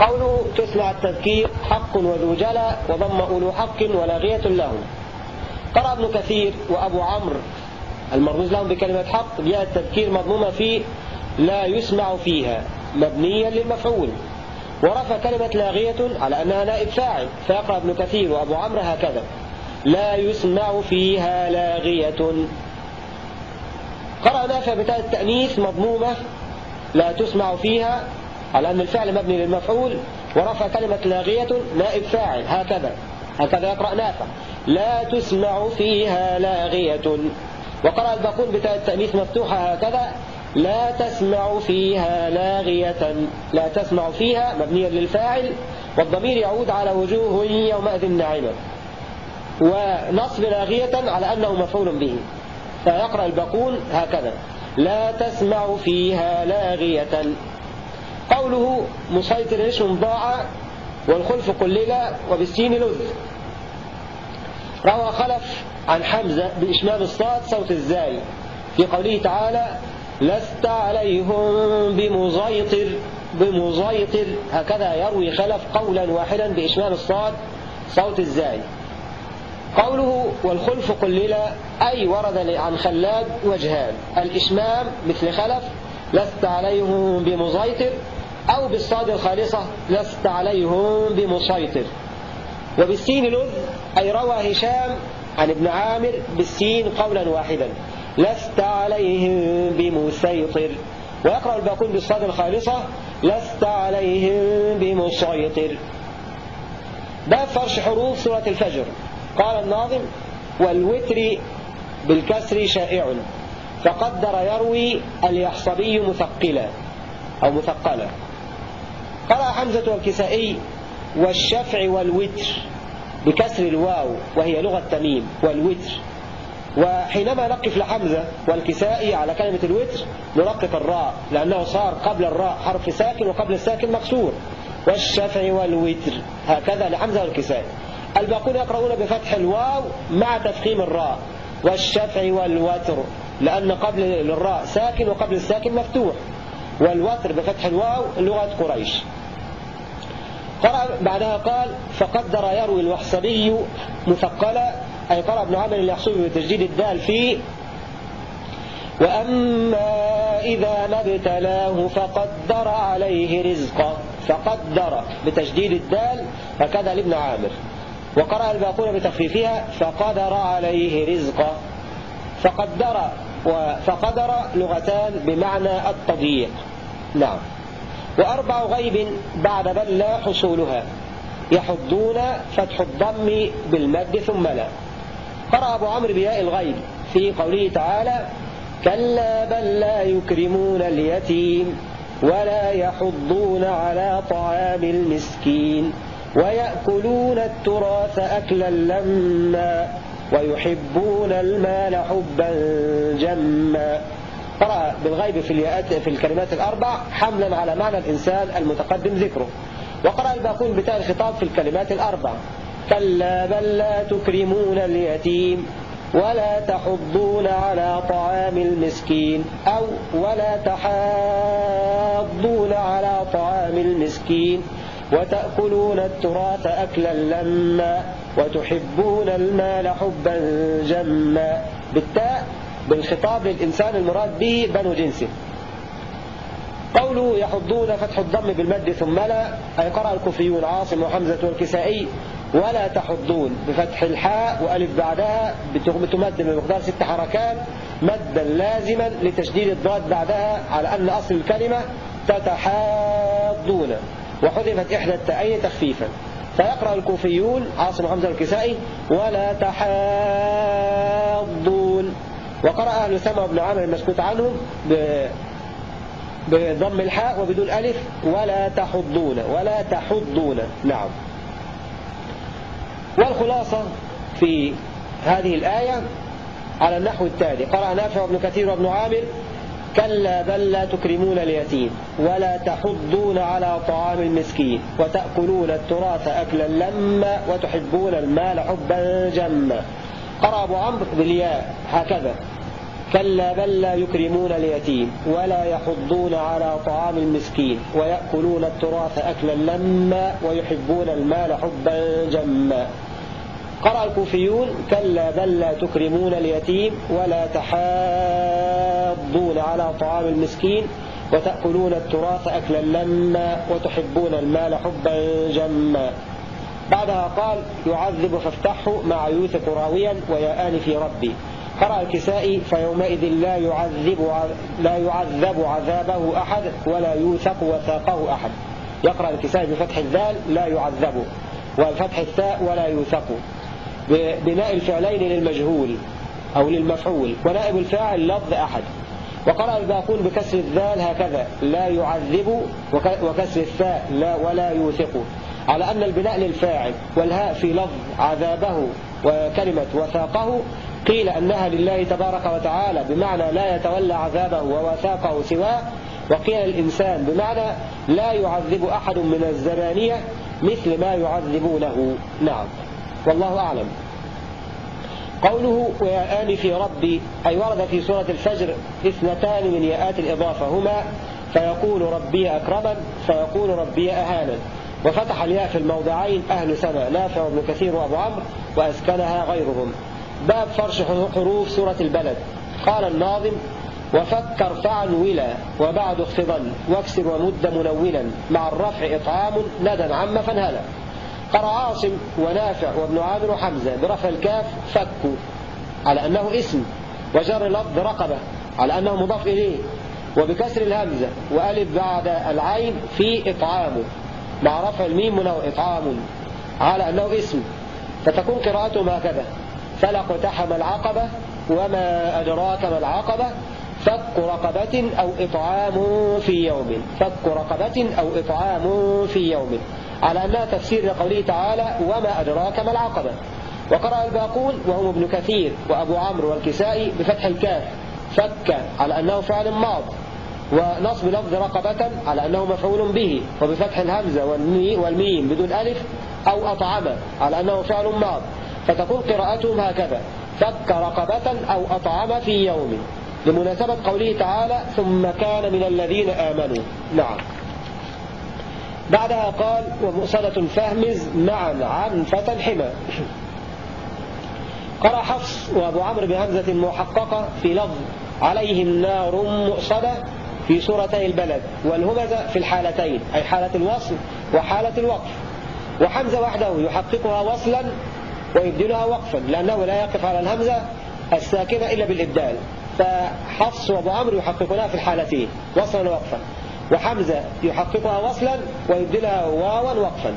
قوله تسمع التذكير حق وذو جلى وضم أولو حق ولاغية لهم. قرأ ابن كثير وأبو عمرو المرموز لهم بكلمة حق جاء التذكير مضمومة فيه لا يسمع فيها مبنيا للمفعول. ورفع كلمة لاغية على أنها نائب فاعل. فيقرأ ابن كثير وأبو عمرو هكذا. لا يسمع فيها لاغية قرأ نافع بتاء التأنيث مضمومة لا تسمع فيها على أن الفعل مبني للمفعول ورفع كلمة لاغية نائب فاعل هكذا. هكذا يقرأ نافع. لا تسمع فيها لاغية. وقرأ الباقون بتاء التأنيث مفتوحة هكذا. لا تسمع فيها لاغية. لا تسمع فيها مبنيا للفاعل والضمير يعود على وجوه يومئذ ناعمة. ونصب لاغية على أنه مفعول به. فيقرأ الباقون هكذا. لا تسمع فيها لاغية. قوله مسيطر اسم ضاع والخلف قلل وبالسين لذ. روى خلف عن حمزة بإشمام الصاد صوت الزاي في قوله تعالى لست عليهم بمزيطر بمزيطر هكذا يروي خلف قولا واحدا بإشمام الصاد صوت الزاي. قوله والخلف قلل أي ورد عن خلاد وجهان. الإشمام مثل خلف لست عليهم بمزيطر أو بالصاد الخالصة لست عليهم بمسيطر. وبالسين لذ أي روى هشام عن ابن عامر بالسين قولا واحدا. لست عليهم بمسيطر. ويقرأ الباقون بالصاد الخالصة لست عليهم بمسيطر. باب فرش حروف سورة الفجر. قال الناظم والوتر بالكسر شائع. فقدر يروي اليحصبي مثقلا أو مثقلا. قرأ حمزة والكسائي والشفع والوتر بكسر الواو وهي لغة تميم والوتر. وحينما نقف لحمزة والكسائي على كلمة الوتر نرقق الراء لأنه صار قبل الراء حرف ساكن وقبل الساكن مكسور. والشفع والوتر هكذا لحمزة والكسائي. الباقون يقرؤون بفتح الواو مع تفخيم الراء. والشفع والوتر لأن قبل الراء ساكن وقبل الساكن مفتوح. والوتر بفتح الواو لغة قريش. قرأ بعدها قال فقدر يروي الوحصبي مثقلا أي قرأ ابن عمر اليحصبي بتجديد الدال فيه وأما إذا ما ابتلاه فقدر عليه رزقا فقدر بتجديد الدال هكذا لابن عامر. وقرأ الباقون بتخفيفها فقدر عليه رزقا فقدر فقدر لغتان بمعنى التضييق. نعم. وأربع غيب بعد بل لا حصولها. يحضون فتح الضم بالمد ثم لا. قرأ أبو عمرو بياء الغيب في قوله تعالى كلا بل لا يكرمون اليتيم ولا يحضون على طعام المسكين ويأكلون التراث أكلا لما ويحبون المال حبا جما. قرأ بالغيب في, الياءات في الكلمات الأربع حملا على معنى الإنسان المتقدم ذكره. وقرأ الباقون بتاء الخطاب في الكلمات الأربع. كلا بل لا تكرمون اليتيم ولا تحضون على طعام المسكين أو ولا تحاضون على طعام المسكين وتأكلون التراث أكلا لما وتحبون المال حبا جما. بالتاء بالخطاب للإنسان المراد به بنو جنسه. قوله يحضون فتح الضم بالمد ثم لا أي قرأ الكوفيون عاصم وحمزة والكسائي ولا تحضون بفتح الحاء وألف بعدها بتمد بمقدار ست حركات مدا لازما لتشديد الضاد بعدها على أن أصل الكلمة تتحاضون وحذفت إحدى التأين تخفيفا. فيقرأ الكوفيون عاصم وحمزة والكسائي ولا تحاضون وقرأ أهل سمع بن عامر المسكوت عنهم بضم الحاء وبدون ألف ولا تحضون ولا تحضون. نعم. والخلاصة في هذه الآية على النحو التالي. قرأ نافع وابن كثير وابن عامر كلا بل لا تكرمون اليتيم ولا تحضون على طعام المسكين وتأكلون التراث أكلا لما وتحبون المال حبا جما. قرأ أبو عمرو بالياء هكذا. كلا بل لا يكرمون اليتيم ولا يحضون على طعام المسكين ويأكلون التراث أكلا لما ويحبون المال حبا جما. قرأ الكوفيون كلا بل لا تكرمون اليتيم ولا تحاضون على طعام المسكين وتأكلون التراث أكلا لما وتحبون المال حبا جما. بعدها قال يعذب فافتحه مع يوثق راويا ويا في ربي. قرأ الكسائي فيومئذ لا يعذب لا يعذب عذابه أحد ولا يوثق وثاقه أحد. يقرأ الكسائي بفتح الذال لا يعذب والفتح الثاء ولا يوثق. بناء الفعلين للمجهول أو للمفعول. ونائب الفاعل لفظ أحد. وقرأ الباقون بكسر الذال هكذا لا يعذب وكسر الثاء لا ولا يوثق. على أن البناء للفاعل والهاء في لفظ عذابه وكلمة وثاقه قيل أنها لله تبارك وتعالى بمعنى لا يتولى عذابه ووثاقه سواه وقيل الإنسان بمعنى لا يعذب أحد من الزبانية مثل ما يعذبونه. نعم. والله أعلم. قوله ويا في ربي أي ورد في سورة الفجر اثنتان من ياءات الإضافة هما فيقول ربي أكرما فيقول ربي أهانا. وفتح الياء في الموضعين أهل سنة نافع وابن كثير وأبو عمرو وأسكنها غيرهم. باب فرش حروف سورة البلد. قال الناظم وفكر فعل ولا وبعد اخفضا واكسر ومد منولا مع الرفع إطعام ندى عم فانهلا. قرأ عاصم ونافع وابن عامر وحمزة برفع الكاف فكوا على أنه اسم وجر لفظ رقبة على أنه مضاف إليه وبكسر الهمزة وألف بعد العين في إطعام مع رفع الميم منه إطعام على أنه اسم. فتكون قراءتهم هكذا. فلق تحم العقبة وما أدراك ما العقبة فك رقبة أو إطعام في يوم. فك رقبة أو إطعام في يوم. على أنها تفسير لقوله تعالى وما أدراك ما العقبة. وقرأ الباقون وهم ابن كثير وأبو عمرو والكسائي بفتح الكاف. فك على أنه فعل ماض. ونصب لفظ رقبة على أنه مفعول به. وبفتح الهمزة والميم بدون ألف أو أطعم على أنه فعل ماض. فتكون قراءتهم هكذا. فك رقبة أو أطعم في يوم. لمناسبة قوله تعالى ثم كان من الذين آمنوا. نعم. بعدها قال ومؤصدة فهمز معا عن فتى حمى قرأ حفص وأبو عمرو بهمزة محققة في لفظ عليهم نار مؤصدة في سورتي البلد والهمزة في الحالتين أي حالة الوصل وحالة الوقف. وحمزة وحده يحققها وصلا ويبدلها وقفا لأنه لا يقف على الهمزة الساكنة إلا بالإبدال. فحفص وأبو عمرو يحققونها في الحالتين وصلا ووقفا وحمزة يحققها وصلا ويبدلها واوا وقفا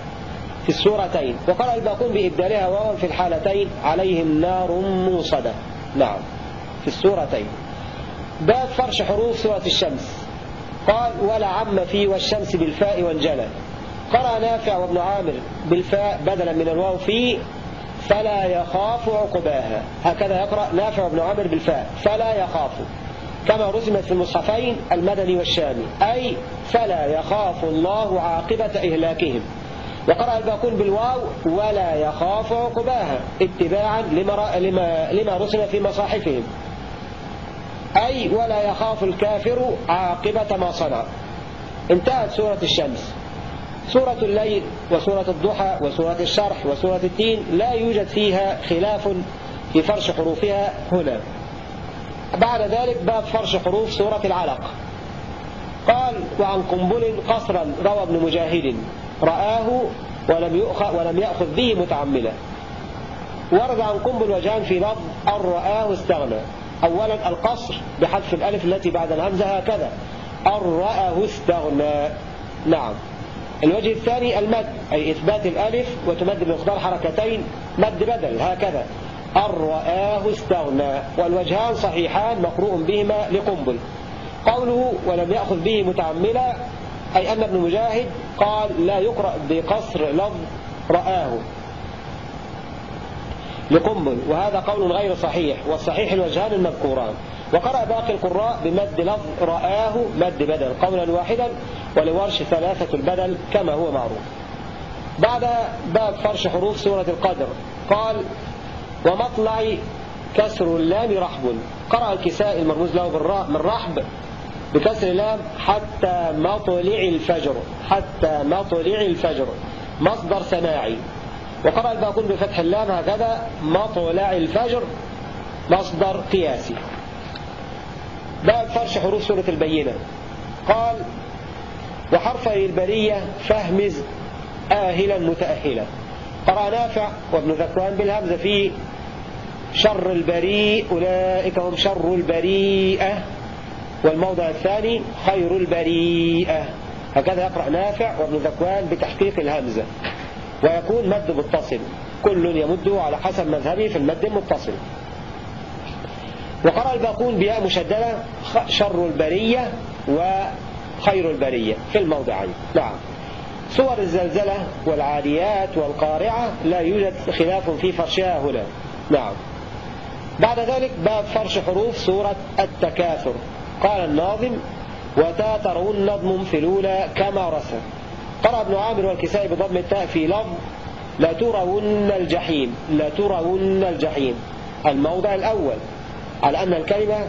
في السورتين. وقرأ الباقون بإبدالها واوا في الحالتين عليهم نار موصدة نعم في السورتين. باب فرش حروف سورة الشمس. قال ولا عم في والشمس بالفاء وانجلى قرأ نافع وابن عامر بالفاء بدلا من الواو في فلا يخاف عقباها. هكذا يقرأ نافع وابن عامر بالفاء. فلا يخاف. كما رسمت في المصحفين المدني والشامي. أي فلا يخاف الله عاقبة إهلاكهم. وقرأ الباقون بالواو ولا يخاف عقباها اتباعا لما, لما, لما رسم في مصاحفهم. أي ولا يخاف الكافر عاقبة ما صنع. انتهت سورة الشمس. سورة الليل وسورة الضحى وسورة الشرح وسورة التين لا يوجد فيها خلاف في فرش حروفها هنا. بعد ذلك باب فرش حروف سورة العلق. قال وعن قنبل قصرا روى ابن مجاهد رآه ولم يأخذ, ولم يأخذ به متعملا. ورد عن قنبل وجهان في لفظ أن رآه استغنى. أولا القصر بحذف الألف التي بعد الهمزة هكذا أن رآه استغنى. نعم. الوجه الثاني المد أي إثبات الألف وتمد بمقدار حركتين مد بدل هكذا. الرآه استغنى والوجهان صحيحان مقروء بهما لقنبل. قوله ولم يأخذ به متعملا أي أن ابن مجاهد قال لا يقرأ بقصر لفظ رآه لقنبل وهذا قول غير صحيح والصحيح الوجهان المذكوران. وقرأ باقي القراء بمد لفظ رآه مد بدل قولا واحدا ولورش ثلاثة البدل كما هو معروف. بعد باب فرش حروف سورة القدر. قال ومطلع كسر اللام رحب. قرأ الكساء المرموز له بالراء من رحب بكسر اللام حتى مطلع الفجر. حتى مطلع الفجر. مصدر سماعي. وقرأ الباقون بفتح اللام هكذا مطلع الفجر. مصدر قياسي. باب فرش حروف سورة البينة قال وحرفي البرية فهمز آهلا متأهلا. قرأ نافع وابن ذكوان بالهمزة في شر البريء أولئك هم شر البريئة. والموضع الثاني خير البريئة. هكذا يقرأ نافع وابن ذكوان بتحقيق الهمزة. ويكون مد متصل. كل يمد على حسب مذهبه في المد المتصل. وقرأ الباقون بياء مشددة شر البرية وخير البرية في الموضعين. نعم. صور الزلزلة والعاديات والقارعة لا يوجد خلاف في فرشها هنا. نعم. بعد ذلك باب فرش حروف سورة التكاثر. قال الناظم وتا ترون نظم في الأولى كما رسم قرأ ابن عامر والكسائي بضم التاء في لفظ لا ترون الجحيم لا ترون الجحيم الموضع الأول. على أن الكلمة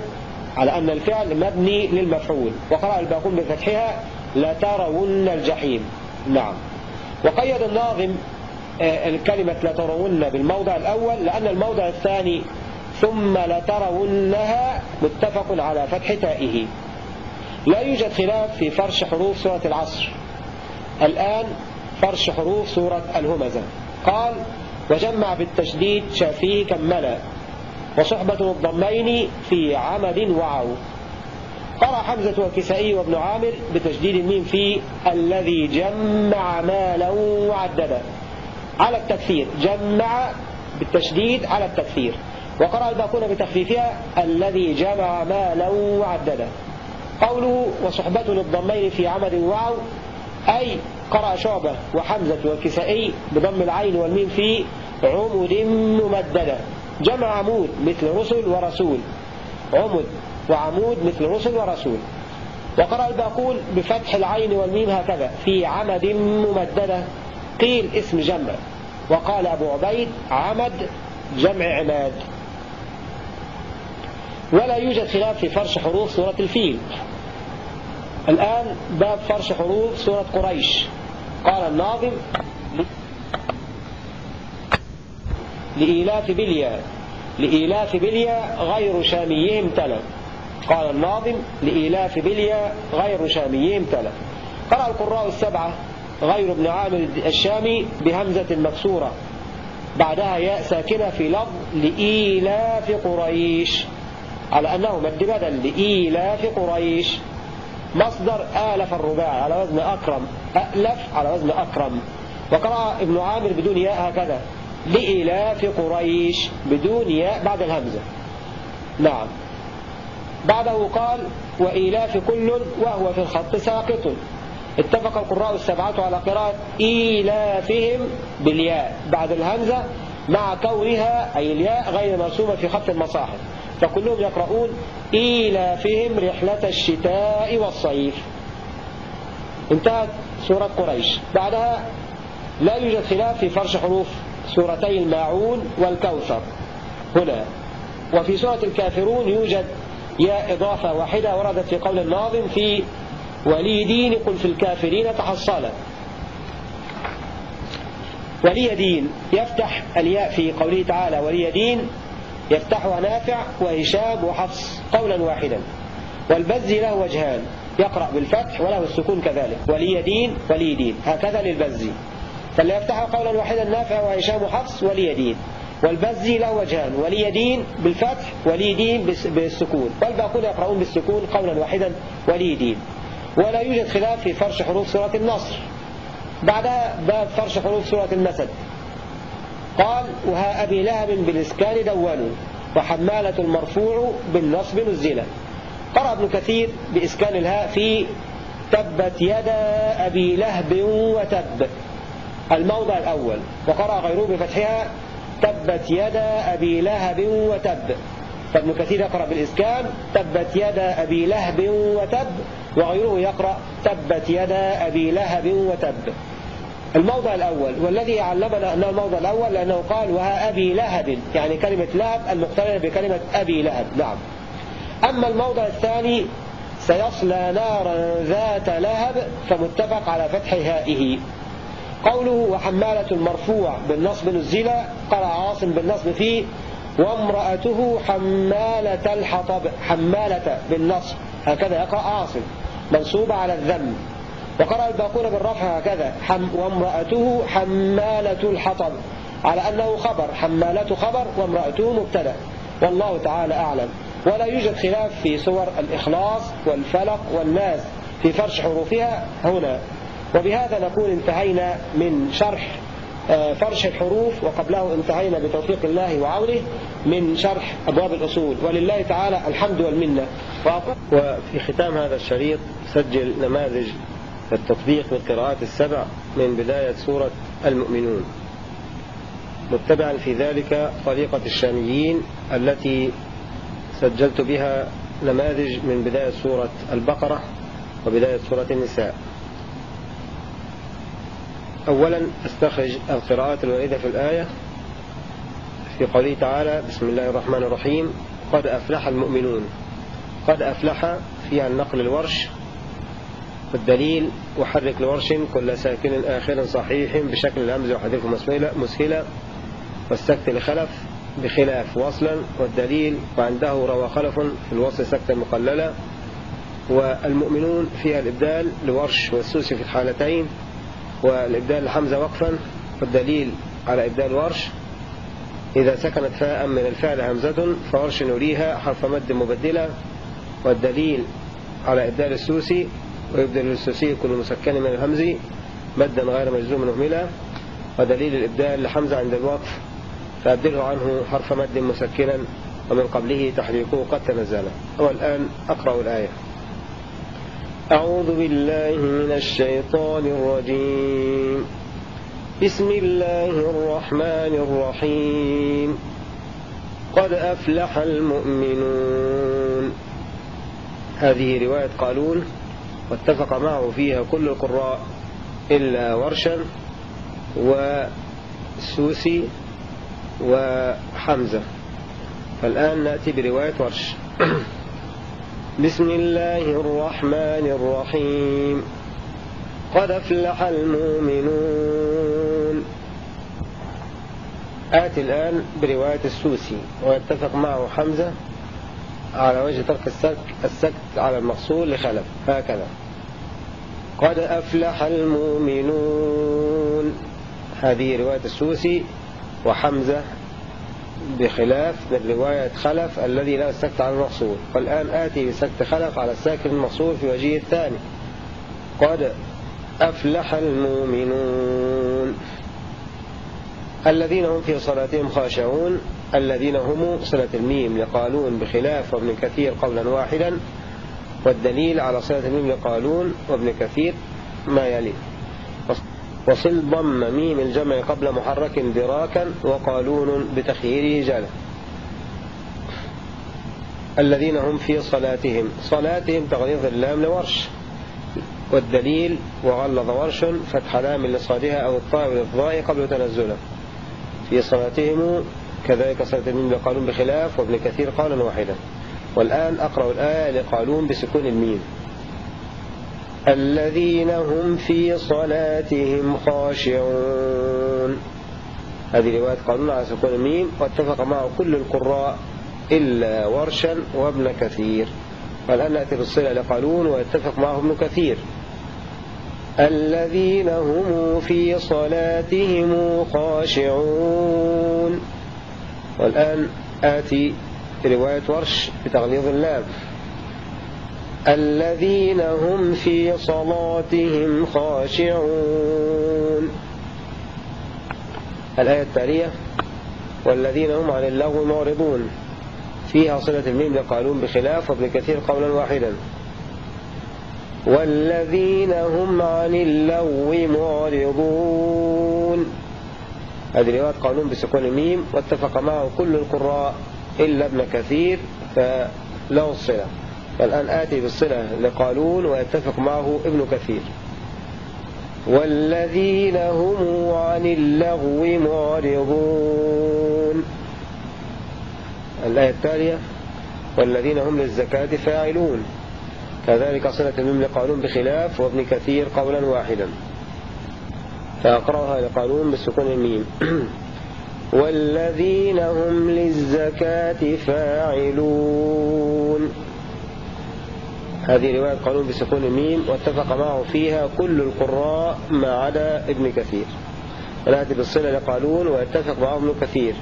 على أن الفعل مبني للمفعول. وقرأ الباقون بفتحها لا ترون الجحيم نعم. وقيد الناظم آه، الكلمة لترون بالموضع الأول لأن الموضع الثاني ثم لترونها متفق على فتح تائه. لا يوجد خلاف في فرش حروف سورة العصر. الآن فرش حروف سورة الهمزة. قال وجمع بالتشديد شافيه كملا وصحبة الضمين في عمد وعو. قرأ حمزة والكسائي وابن عامر بتشديد الميم في الذي جمع مالا وعددا على التكثير جمع بالتشديد على التكثير وقرأ الباقون بتخفيفها الذي جمع مالا وعددا قوله وصحبة للضمين في عمد وعو أي قرأ شعبة وحمزة والكسائي بضم العين والميم في عمد ممددة. جمع عمود مثل رسل ورسول. عمد وعمود مثل رسل ورسول. وقرأ الباقون بفتح العين والميم هكذا في عمد ممددة. قيل اسم جمع. وقال أبو عبيد عمد جمع عماد. ولا يوجد خلاف في فرش حروف سورة الفيل. الآن باب فرش حروف سورة قريش. قال الناظم لإيلاف بليا لإيلاف بليا غير شاميهم تلا قال الناظم لإيلاف بليا غير شاميهم تلا قرأ القراء السبعة غير ابن عامر الشامي بهمزة مكسورة. بعدها ياء ساكنة في لفظ لإيلاف قريش. على أنه مد بدل لإيلاف قريش. مصدر آلف الرباعي على وزن أكرم. ألف على وزن أكرم. وقرأ ابن عامر بدون ياء هكذا. لإلاف قريش بدون ياء بعد الهمزة. نعم. بعده قال وإيلاف كل وهو في الخط ساقط. اتفق القراء السبعة على قراءة إيلافهم بالياء بعد الهمزة مع كونها أي الياء غير مرسومة في خط المصاحف. فكلهم يقرؤون إيلافهم رحلة الشتاء والصيف. انتهت سورة قريش. بعدها لا يوجد خلاف في فرش حروف. سورتي الماعون والكوثر. هنا. وفي سورة الكافرون يوجد يا إضافة واحدة وردت في قول الناظم في ولي دين قل في الكافرين تحصلا. ولي دين يفتح الياء في قوله تعالى ولي دين يفتحها نافع وهشام وحفص قولا واحدا. والبزي له وجهان يقرأ بالفتح وله السكون كذلك. ولي دين ولي دين. هكذا للبزي فاللي يفتحها قولا واحدا نافع وهشام وحفص ولي دين. والبزي له وجهان ولي دين بالفتح ولي دين بالسكون. والباقون يقرؤون بالسكون قولا واحدا ولي دين. ولا يوجد خلاف في فرش حروف سورة النصر. بعدها باب فرش حروف سورة المسد قال وها أبي لهب بالإسكان دونوا وحمالة المرفوع بالنصب نزلا. قرأ ابن كثير بإسكان الهاء في تبت يدا أبي لهب وتب. الموضع الأول. وقرأ غيره بفتحها تبت يدا أبي لهب وتب. فابن كثير يقرأ بالإسكان تبت يدا أبي لهب وتب. وغيره يقرأ تبت يدا أبي لهب وتب. الموضع الأول. والذي علمنا أنه الموضع الأول لأنه قال وها أبي لهب. يعني كلمة لهب المقترنة بكلمة أبي لهب. نعم. أما الموضع الثاني سيصلى نارا ذات لهب فمتفق على فتح هائه. قوله وحمالة المرفوع بالنصب نزل قرأ عاصم بالنصب فيه وامرأته حمالة الحطب حمالة بالنصب. هكذا يقرأ عاصم منصوبة على الذم. وقرأ الباقون بالرفع هكذا حم وامرأته حمالة الحطب. على أنه خبر حمالة خبر وامرأته مبتدأ. والله تعالى أعلم. ولا يوجد خلاف في سور الإخلاص والفلق والناس في فرش حروفها هنا. وبهذا نكون انتهينا من شرح آه، فرش الحروف وقبله انتهينا بتوفيق الله وعونه من شرح أبواب الأصول. ولله تعالى الحمد والمنة. وفي ختام هذا الشريط سجل نماذج التطبيق من قراءات السبع من بداية سورة المؤمنون. متبعا في ذلك طريقة الشاميين التي سجلت بها نماذج من بداية سورة البقرة وبداية سورة النساء. أولا أستخرج القراءات الواردة في الآية في قوله تعالى بسم الله الرحمن الرحيم. قد أفلح المؤمنون. قد أفلح فيها النقل الورش والدليل وحرك لورش كل ساكن آخر صحيح بشكل الهمز وحذفه مسهلة والسكت لخلف بخلاف وصلا والدليل وعنده روى خلف في الوصل سكتا مقللة. والمؤمنون فيها الإبدال لورش والسوسي في الحالتين. والإبدال لحمزة وقفا والدليل على إبدال ورش إذا سكنت فاء من الفعل همزة فورش نريها حرف مد مبدلة. والدليل على إبدال السوسي ويبدل السوسي كل مسكن من الهمز مدا غير مجزوم مهملا ودليل الإبدال لحمزة عند الوقف فأبدله عنه حرف مد مسكنا ومن قبله تحريكه قد تنزل. والآن أقرأ الآية. أعوذ بالله من الشيطان الرجيم. بسم الله الرحمن الرحيم. قد أفلح المؤمنون. هذه رواية قالون واتفق معه فيها كل القراء إلا ورشا وسوسي وحمزة. فالآن نأتي برواية ورش. بسم الله الرحمن الرحيم. قد أفلح المؤمنون. آتي الآن برواية السوسي ويتفق معه حمزة على وجه ترك السكت, السكت على المقصور لخلف. هكذا. قد أفلح المؤمنون. هذه رواية السوسي وحمزة بخلاف رواية خلف الذي لا سكت على المقصور والآن آتي بسكت خلف على الساكن المقصور في وجهه الثاني. قد أفلح المؤمنون. الذين هم في صلاتهم خاشعون. الذين هم صلة الميم لقالون بخلاف وابن كثير قولا واحدا. والدليل على صلة الميم لقالون وابن كثير ما يلي. وصل ضم ميم الجمع قبل محرك دراكا وقالون بتخييره جلا الذين هم في صلاتهم. صلاتهم تغليظ اللام لورش. والدليل وغلظ ورش فتح لام لصادها أو الطاء والإفضاء قبل تنزله. في صلاتهم كذلك صلاة الميم لقالون بخلاف وابن كثير قالا واحدا. والآن أقرأ الآية لقالون بسكون الميم. الذين هم في صلاتهم خاشعون. هذه رواية قانون على سكون الميم واتفق معه كل القراء إلا ورشا وابن كثير. والآن نأتي بالصلة لقالون ويتفق معه ابن كثير. الذين هم في صلاتهم خاشعون. والآن آتي رواية ورش بتغليظ اللام. الذين هم في صلاتهم خاشعون. الآية التالية والذين هم عن اللغو معرضون. فيها صلة الميم لقالون بخلاف وابن كثير قولا واحدا. والذين هم عن اللغو معرضون. هذه رواية قانون بسكون الميم واتفق معه كل القراء إلا ابن كثير فله الصلة والآن آتي بالصلة لقالون ويتفق معه ابن كثير. والذين هم عن اللغو معرضون. الآية التالية والذين هم للزكاة فاعلون. كذلك صلة الميم لقانون بخلاف وابن كثير قولا واحدا. فأقرأها لقانون بسكون الميم. والذين هم للزكاة فاعلون. هذه رواية قانون بسكون الميم واتفق معه فيها كل القراء ما عدا ابن كثير. ونأتي بالصلة لقانون ويتفق معه ابن كثير.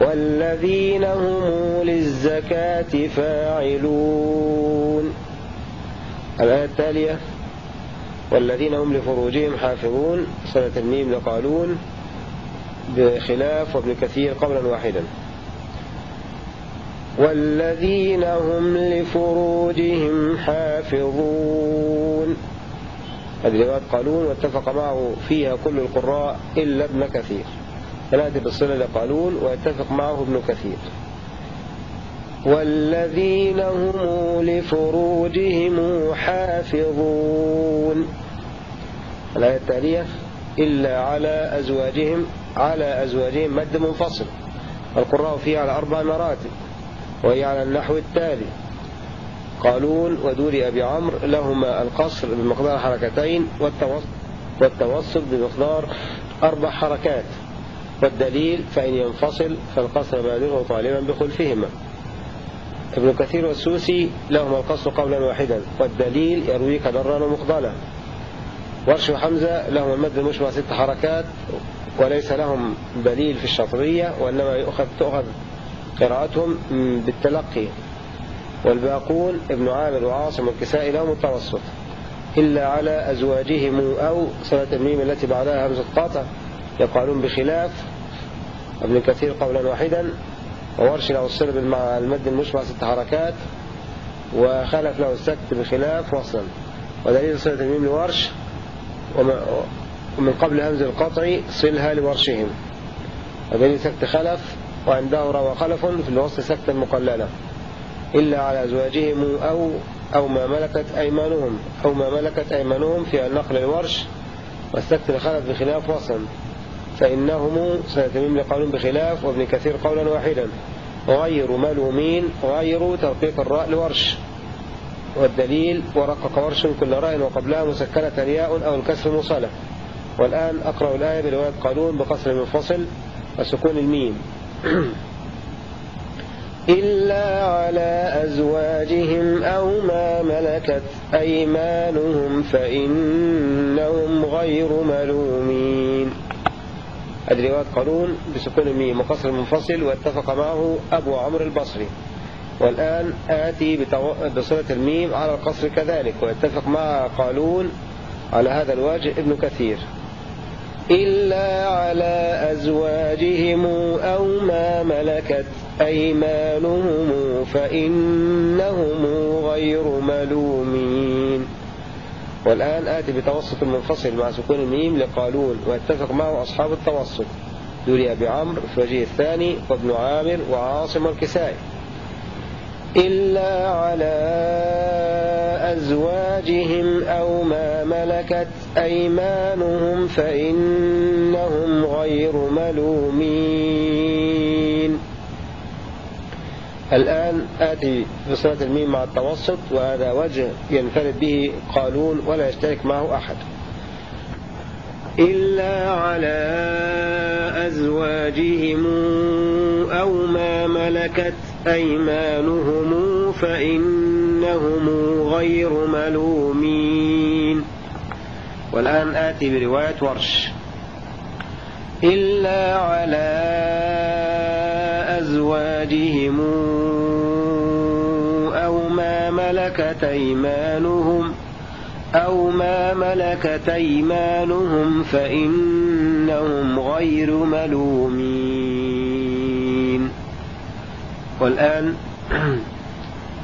والذين هم للزكاة فاعلون. الآية التالية والذين هم لفروجهم حافظون سنة الميم لقالون بخلاف وابن كثير قولا واحدا. والذين هم لفروجهم حافظون. هذه رواية قالون واتفق معه فيها كل القراء إلا ابن كثير. فنأتي بالصلة لقالون ويتفق معه ابن كثير. والذين هم لفروجهم حافظون. الآية التالية إلا على أزواجهم على أزواجهم مد منفصل. القراء فيه على أربع مراتب. وهي على النحو التالي. قالون ودور أبي عمرو لهما القصر بمقدار حركتين والتوسط, بمقدار أربع حركات. والدليل فإن ينفصل فالقصر بالغ طالبا بخلفهما. ابن كثير والسوسي لهما القصر قولا واحدا. والدليل يرويك درا ومقبلا ورش وحمزة لهم المد المشبع ست حركات وليس لهم دليل في الشطرية وإنما يؤخذ تؤخذ قراءتهم بالتلقي. والباقون ابن عامر وعاصم والكسائي لهم التوسط. إلا على أزواجهم أو صلاة الميم التي بعدها همزة قاطع يقالون بخلاف. ابن كثير قولا واحدا. وورش له الصلب مع المد المشبع ست حركات. وخلف له السكت بخلاف وصلا. ودليل صلة الميم لورش. ومن قبل همز القطع صلها لورشهم. ودليل سكت خلف وعنده روى خلف في الوصل سكتا مقللة إلا على أزواجهم أو أو ما ملكت أيمانهم أو ما ملكت أيمانهم في النقل الورش والسكت الخلف بخلاف وصلا فإنهم سيتميم لقول بخلاف وابن كثير قولا واحدا غير ملومين غير ترقيق الراء لورش والدليل ورقق ورش كل راء وقبلها مسكنة ياء أو الكسر مصالة والآن أقرأ الآية برواية قانون بقصر منفصل وسكون الميم. إلا على أزواجهم أو ما ملكت أيمانهم فإنهم غير ملومين. هذه رواية قانون بسكون الميم. وقصر منفصل واتفق معه أبو عمرو البصري. والآن آتي بصلة الميم على القصر كذلك. ويتفق مع قالون على هذا الوجه ابن كثير. إلا على أزواجهم أو ما ملكت أيمانهم فإنهم غير ملومين. والآن آتي بتوسط منفصل مع سكون الميم لقالون واتفق معه أصحاب التوسط. دوري أبي عمرو في الثاني وابن عامر وعاصم الكسائي. إلا على أزواجهم أو ما ملكت أيمانهم فإنهم غير ملومين. الآن آتي بصلة الميم مع التوسط وهذا وجه ينفرد به قالون ولا يشترك معه أحد. إلا على أزواجهم أو ما ملكت أيمانهم فإنهم غير ملومين. والآن آتي برواية ورش. إلا على أزواجهم أو ما ملكت أيمانهم أو ما ملكت أيمانهم فإنهم غير ملومين. والآن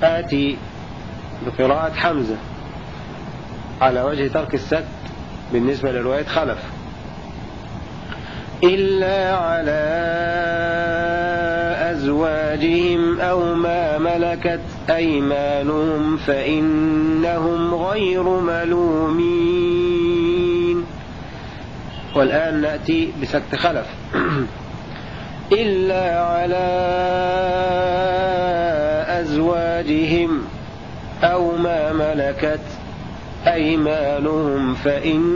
آتي بقراءة حمزة على وجه ترك السكت بالنسبة لرواية خلف. إلا على أزواجهم أو ما ملكت أيمانهم فإنهم غير ملومين. والآن نأتي بسكت خلف. إلا على أزواجهم أو ما ملكت أيمانهم فإنهم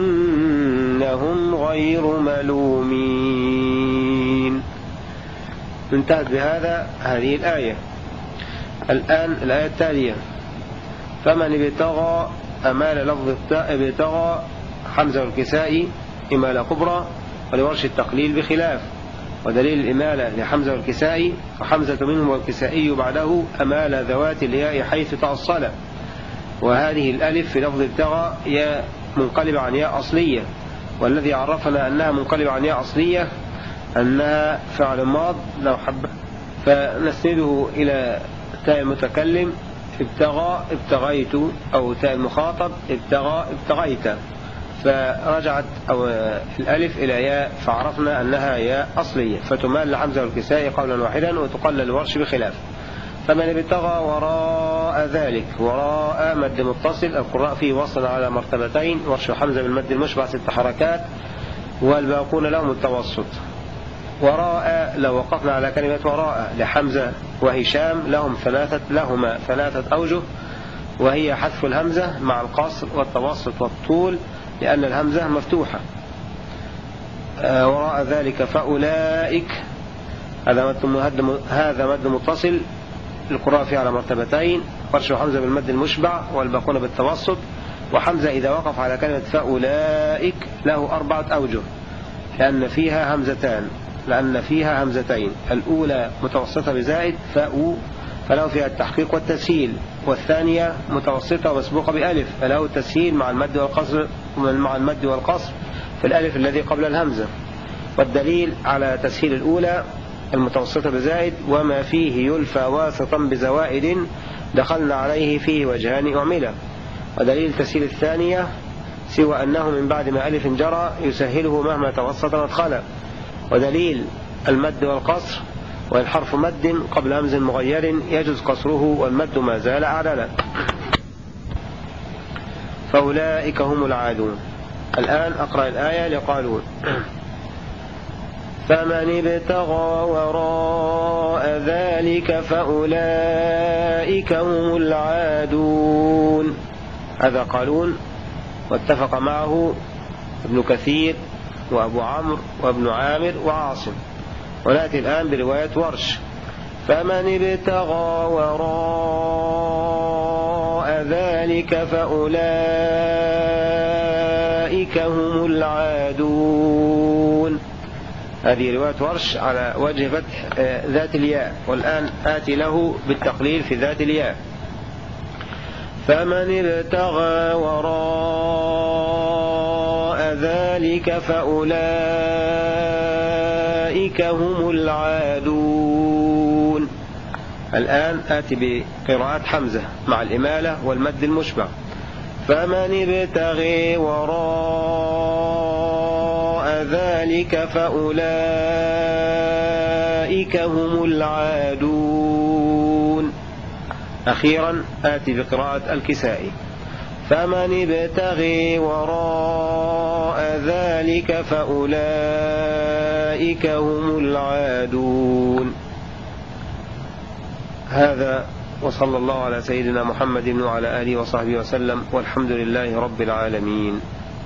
غير ملومين. انتهت بهذا هذه الآية. الآن الآية التالية. فمن ابتغى أمال لفظ ابتغى حمزة والكسائي إمالة كبرى ولورش التقليل بخلاف. ودليل الإمالة لحمزة والكسائي فحمزة منهم والكسائي بعده أمال ذوات الياء حيث تأصل. وهذه الألف في لفظ ابتغى يا منقلبة عن ياء أصلية والذي عرفنا أنها منقلبة عن ياء أصلية أنها فعل ماض لو حب فنسنده إلى تاء المتكلم ابتغى ابتغيت أو تاء المخاطب ابتغى ابتغيت. فرجعت أو الألف إلى ياء فعرفنا أنها ياء أصلية. فتمال لحمزة والكساء قولا واحدا وتقلل الورش بخلاف. فمن ابتغى وراء ذلك وراء مد متصل القراء فيه وصل على مرتبتين ورش حمزة بالمد المشبع ست حركات والباقون لهم التوسط. وراء لو وقفنا على كلمة وراء لحمزة وهشام لهم ثلاثة لهما ثلاثة أوجه وهي حذف الهمزة مع القصر والتوسط والطول لأن الهمزة مفتوحة. آه، وراء ذلك فأولئك هذا مد هذا مد متصل القراء فيه على مرتبتين فرش وحمزة بالمد المشبع والباقون بالتوسط وحمزة إذا وقف على كلمة فأولئك له أربعة أوجه لأن فيها همزتان لأن فيها همزتين الأولى متوسطة بزائد فأو فله فيها التحقيق والتسهيل والثانية متوسطة ومسبوقة بألف فله التسهيل مع المد والقصر مع المد والقصر في الألف الذي قبل الهمزة والدليل على تسهيل الأولى المتوسطة بزائد وما فيه يلفى واسطا بزوائد دخلنا عليه فيه وجهان أعملة ودليل تسهيل الثانية سوى أنه من بعد ما ألف جرى يسهله مهما توسط مدخلا ودليل المد والقصر وإن حرف مد قبل همز مغير يجوز قصره والمد ما زال أعلنا فأولئك هم العادون. الآن أقرأ الآية لقالون. فمن ابتغى وراء ذلك فأولئك هم العادون. هذا قالون واتفق معه ابن كثير وأبو عمرو وابن عامر وعاصم. ونأتي الآن برواية ورش. فمن ابتغى وراء ذلك فأولئك هم العادون. هذه رواية ورش على وجه فتح آه، ذات الياء. والآن آتي له بالتقليل في ذات الياء. فمن ابتغى وراء ذلك فأولئك هم العادون. الآن آتي بقراءة حمزة مع الإمالة والمد المشبع. فمن ابتغي وراء ذلك فأولئك هم العادون. أخيرا آتي بقراءة الكسائي. فمن ابتغي وراء ذلك فأولئك هم العادون. هذا وصلى الله على سيدنا محمد وعلى آله وصحبه وسلم والحمد لله رب العالمين.